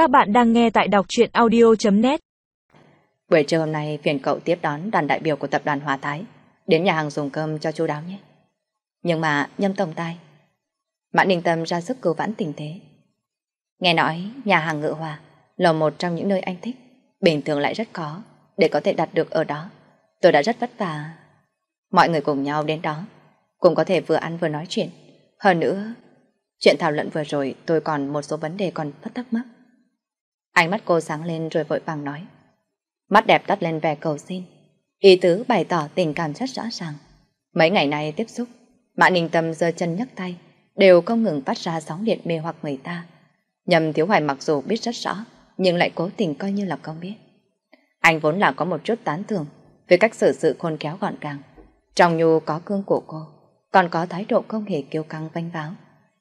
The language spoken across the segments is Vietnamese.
Các bạn đang nghe tại đọc truyện audio.net Buổi trưa hôm nay phiền cậu tiếp đón đoàn đại biểu của tập đoàn Hòa Thái đến nhà hàng dùng cơm cho chú đáo nhé. Nhưng mà nhâm tổng tài Mãn Đình Tâm ra sức cứu vãn tình thế. Nghe nói nhà hàng Ngự Hòa là một trong những nơi anh thích, bình thường lại rất khó để có thể đặt được ở đó. Tôi đã rất vất vả. Mọi người cùng nhau đến đó, cũng có thể vừa ăn vừa nói chuyện. Hơn nữa, chuyện thảo luận vừa rồi tôi còn một số vấn đề còn rất thắc mắc. Ánh mắt cô sáng lên rồi vội vàng nói. Mắt đẹp tắt lên vẻ cầu xin. Ý tứ bày tỏ tình cảm rất rõ ràng. Mấy ngày nay tiếp xúc, Mã Ninh Tâm giơ chân nhấc tay, đều không ngừng phát ra sóng điện mê hoặc người ta. Nhầm Thiếu Hoài mặc dù biết rất rõ, nhưng lại cố tình coi như là không biết. Anh vốn là có một chút tán thưởng về cách xử sự khôn khéo gọn gàng. Trong nhu có cương của cô, còn có thái độ không hề kiêu căng vanh váo,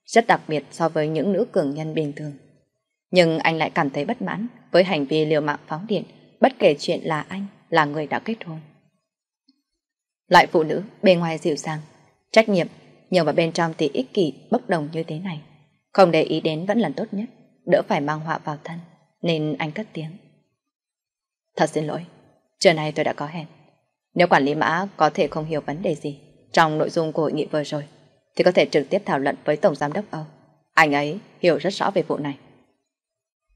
rất đặc biệt so với những nữ cường nhân bình thường. Nhưng anh lại cảm thấy bất mãn với hành vi liều mạng phóng điện, bất kể chuyện là anh, là người đã kết hôn. Loại phụ nữ, bên ngoài dịu dàng, trách nhiệm, nhưng mà bên trong thì ích kỷ, bất đồng như thế này. Không để ý đến vẫn là tốt nhất, đỡ phải mang họa vào thân, nên anh cất tiếng. Thật xin lỗi, trưa nay tôi đã có hẹn. Nếu quản lý mã có thể không hiểu vấn đề gì trong nội dung của hội nghị vừa rồi, thì có thể trực tiếp thảo luận với Tổng Giám đốc Âu. Anh ấy hiểu rất rõ về vụ này.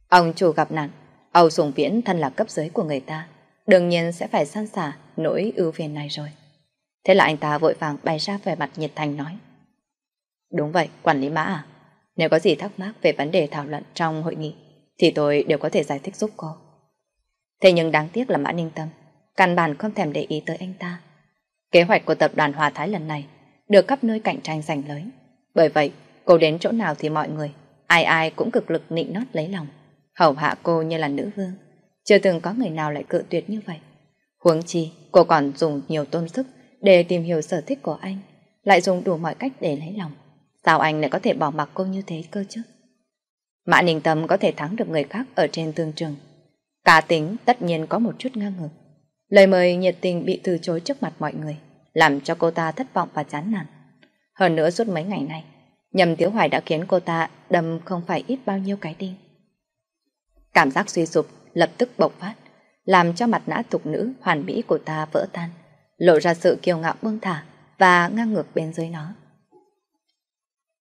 Ông chủ gặp nạn, Âu Sùng Viễn thân là cấp dưới của người ta, đương nhiên sẽ phải san xả nỗi ưu phiền này rồi. Thế là anh ta vội vàng bày ra vẻ mặt nhiệt thành nói. Đúng vậy, quản lý mã à, nếu có gì thắc mắc về vấn đề thảo luận trong hội nghị, thì tôi đều có thể giải thích giúp cô. Thế nhưng đáng tiếc là Mã Ninh Tâm, căn bản không thèm để ý tới anh ta. Kế hoạch của tập đoàn Hòa Thái lần này được khắp nơi cạnh tranh giành lấy. Bởi vậy, cô đến chỗ nào thì mọi người, ai ai cũng cực lực nịnh nót lấy lòng hầu hạ cô như là nữ vương. Chưa từng có người nào lại cự tuyệt như vậy. Huống chi, cô còn dùng nhiều tôn sức để tìm hiểu sở thích của anh, lại dùng đủ mọi cách để lấy lòng. Sao anh lại có thể bỏ mặc cô như thế cơ chứ? Mã Ninh Tâm có thể thắng được người khác ở trên tương trường. Cá tính tất nhiên có một chút ngang ngược. Lời mời nhiệt tình bị từ chối trước mặt mọi người, làm cho cô ta thất vọng và chán nản. Hơn nữa suốt mấy ngày này, Nhầm Tiếu Hoài đã khiến cô ta đâm không phải ít bao nhiêu cái đinh. Cảm giác suy sụp lập tức bộc phát, làm cho mặt nã tục nữ hoàn mỹ của ta vỡ tan, lộ ra sự kiêu ngạo buông thả và ngang ngược bên dưới nó.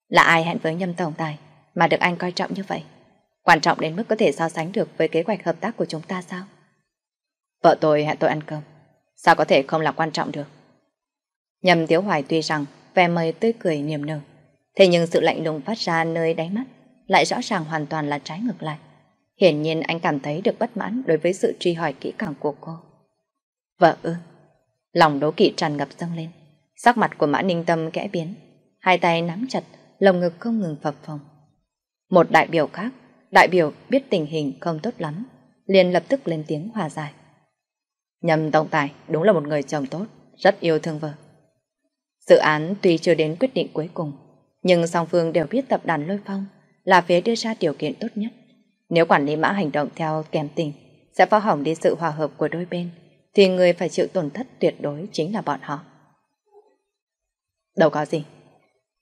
Là ai hẹn với nhâm tổng tài mà được anh coi trọng như vậy? Quan trọng đến mức có thể so sánh được với kế hoạch hợp tác của chúng ta sao? Vợ tôi hẹn tôi ăn cơm, sao có thể không là quan trọng được? Nhâm Tiếu Hoài tuy rằng vẻ mời tươi cười niềm nở, thế nhưng sự lạnh lùng phát ra nơi đáy mắt lại rõ ràng hoàn toàn là trái ngược lại. Hiển nhiên anh cảm thấy được bất mãn đối với sự truy hỏi kỹ càng của cô. Vợ ư. Lòng đố kỵ tràn ngập dâng lên. Sắc mặt của Mã Ninh Tâm kẽ biến. Hai tay nắm chặt, lồng ngực không ngừng phập phồng. Một đại biểu khác, đại biểu biết tình hình không tốt lắm, liền lập tức lên tiếng hòa giải. Nhầm tổng tài đúng là một người chồng tốt, rất yêu thương vợ. Dự án tuy chưa đến quyết định cuối cùng, nhưng song phương đều biết tập đoàn Lôi Phong là phía đưa ra điều kiện tốt nhất. Nếu quản lý mã hành động theo kèm tình, sẽ phá hỏng đi sự hòa hợp của đôi bên, thì người phải chịu tổn thất tuyệt đối chính là bọn họ. Đâu có gì.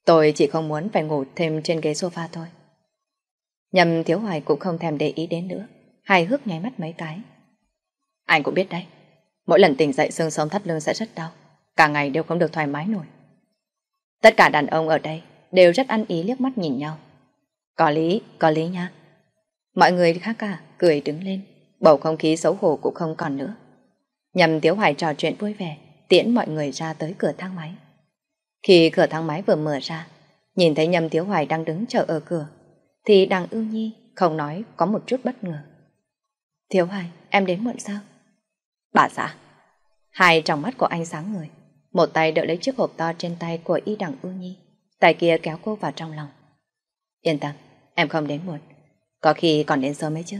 Tôi chỉ không muốn phải ngủ thêm trên ghế sofa thôi. Nhầm thiếu hoài cũng không thèm để ý đến nữa, hài hước nháy mắt mấy cái. Anh cũng biết đấy, mỗi lần tỉnh dậy xương sống thắt lưng sẽ rất đau, cả ngày đều không được thoải mái nổi. Tất cả đàn ông ở đây đều rất ăn ý liếc mắt nhìn nhau. Có lý, có lý nha. Mọi người khác cả, cười đứng lên, bầu không khí xấu hổ cũng không còn nữa. Nhằm Tiếu Hoài trò chuyện vui vẻ, tiễn mọi người ra tới cửa thang máy. Khi cửa thang máy vừa mở ra, nhìn thấy Nhâm Tiếu Hoài đang đứng chờ ở cửa, thì đằng ưu nhi không nói có một chút bất ngờ. Tiếu Hoài, em đến muộn sao? Bà xã. Hai trong mắt của anh sáng người, một tay đỡ lấy chiếc hộp to trên tay của y đằng ưu nhi, tay kia kéo cô vào trong lòng. Yên tâm, em không đến muộn. Có khi còn đến sớm ấy chứ.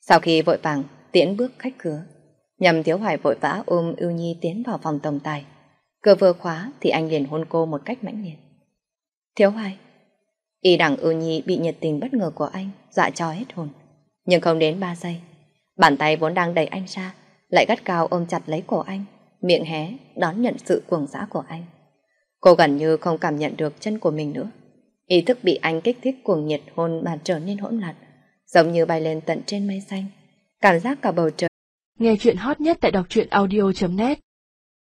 Sau khi vội vàng tiễn bước khách cửa, nhầm thiếu hoài vội vã ôm ưu nhi tiến vào phòng tổng tài. Cửa vừa khóa thì anh liền hôn cô một cách mãnh liệt. Thiếu hoài. Y đẳng ưu nhi bị nhiệt tình bất ngờ của anh dọa cho hết hồn. Nhưng không đến 3 giây, bàn tay vốn đang đẩy anh ra, lại gắt cao ôm chặt lấy cổ anh, miệng hé đón nhận sự cuồng dã của anh. Cô gần như không cảm nhận được chân của mình nữa. Ý thức bị anh kích thích cuồng nhiệt hôn mà trở nên hỗn loạn. giống như bay lên tận trên mây xanh. Cảm giác cả bầu trời. Nghe chuyện hot nhất tại đọc truyện audio.net